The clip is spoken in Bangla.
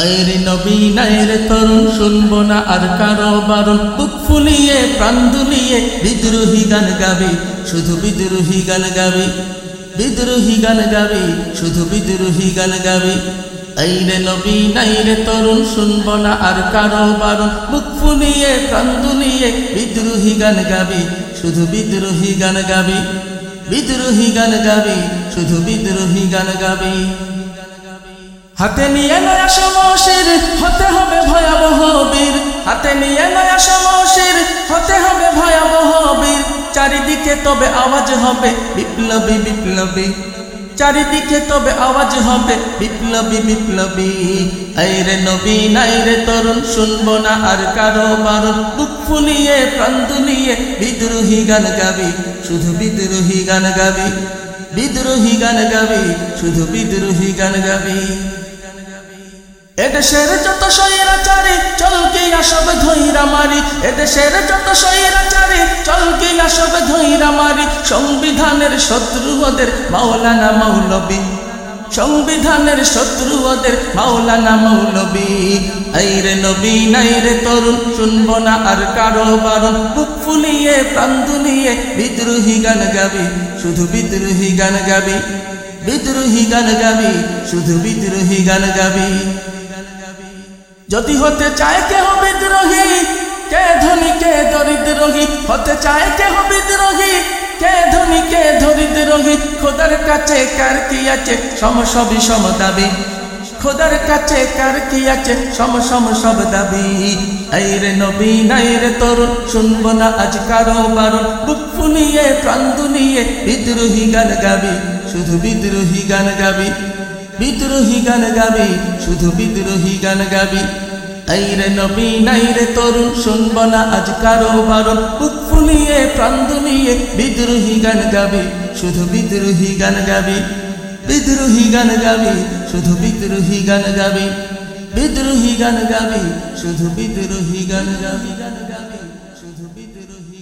আয়রে নবী নাইরে তরুণ শুনব না আর কারও বারণ। বুক ফুলিয়ে, প্রাণ দুলিয়ে বিদ্রোহী গান গাবি, শুধু বিদ্রোহী গান গাবি। বিদ্রোহী গান গাবি, শুধু বিদ্রোহী গান গাবি। আইরে নবী নাইরে তরুণ শুনব না আর কারও বারণ। বুক ফুলিয়ে, প্রাণ দুলিয়ে বিদ্রোহী গান গাবি, শুধু বিদ্রোহী গান গাবি। বিদ্রোহী গান গাবি, শুধু বিদ্রোহী গান গাবি। হাতে নিয়ে নয়া সমশির হতে হবে ভয়াবহ বীর। হাতে নিয়ে নয়া সমশির হতে হবে ভয়াবহ বীর। চারিদিকে তবে আওয়াজ হবে বিপ্লবী বিপ্লবী। চারিদিকে তবে আওয়াজ হবে বিপ্লবী বিপ্লবী। আইরে নবী নাইরে তরুণ, শুনব না আর কারও বারণ। বুক ফুলিয়ে, প্রাণ দুলিয়ে বিদ্রোহী গান গাবি, শুধু বিদ্রোহী গান গাবি। বিদ্রোহী গান গাবি, শুধু বিদ্রোহী গান গাবি। এদেশের যত সৈরাচারী চল কি আসবে ধৈরা মারি। এদেশের যত সৈরাচারী চল কি আসবে ধৈরা মারি। সংবিধানের শত্রু ওদের মাওলানা মৌলবী সংবিধানের শত্রু ওদের মাওলানা মৌলবী আইরে নবী, নাইরে তরুণ, শুনব না আর কারও বারণ। বুক ফুলিয়ে, প্রাণ বিদ্রোহী গান গাবি, শুধু বিদ্রোহী গান গাবি। বিদ্রোহী গান গাবি, শুধু বিদ্রোহী গান গাবি। যদি হতে চায় কেহ বিদ্রোহী, কে ধনী, কে দরিদ্রোহী? হতে চায় কেহ বিদ্রোহী, কে ধনী, কে দরিদ্রোহী? খোদার কাছে কার কি আছে? সম সবই সম দাবি। খোদার কাছে কার কি আছে? সম সম, সব দাবি। এই রে নবী, নাই রে তরুণ, শুনব না আজ কারও বারণ। বুক ফুলিয়ে, প্রাণ দুলিয়ে, বিদ্রোহী গান গাবি, শুধু বিদ্রোহী গান গাবি। বিদ্রোহী গান গাবি শুধু বিদ্রোহী গান গাবি আইরে নবী নাইরে তরুণ শুনব না আজ কারও বারণ বুক ফুলিয়ে প্রাণ দুলিয়ে বিদ্রোহী গান গাবি শুধু বিদ্রোহী গান গাবি বিদ্রোহী গান গাবি শুধু বিদ্রোহী গান গাবি বিদ্রোহী গান গাবি শুধু বিদ্রোহী গান গাবি গান গাবি শুধু বিদ্রোহী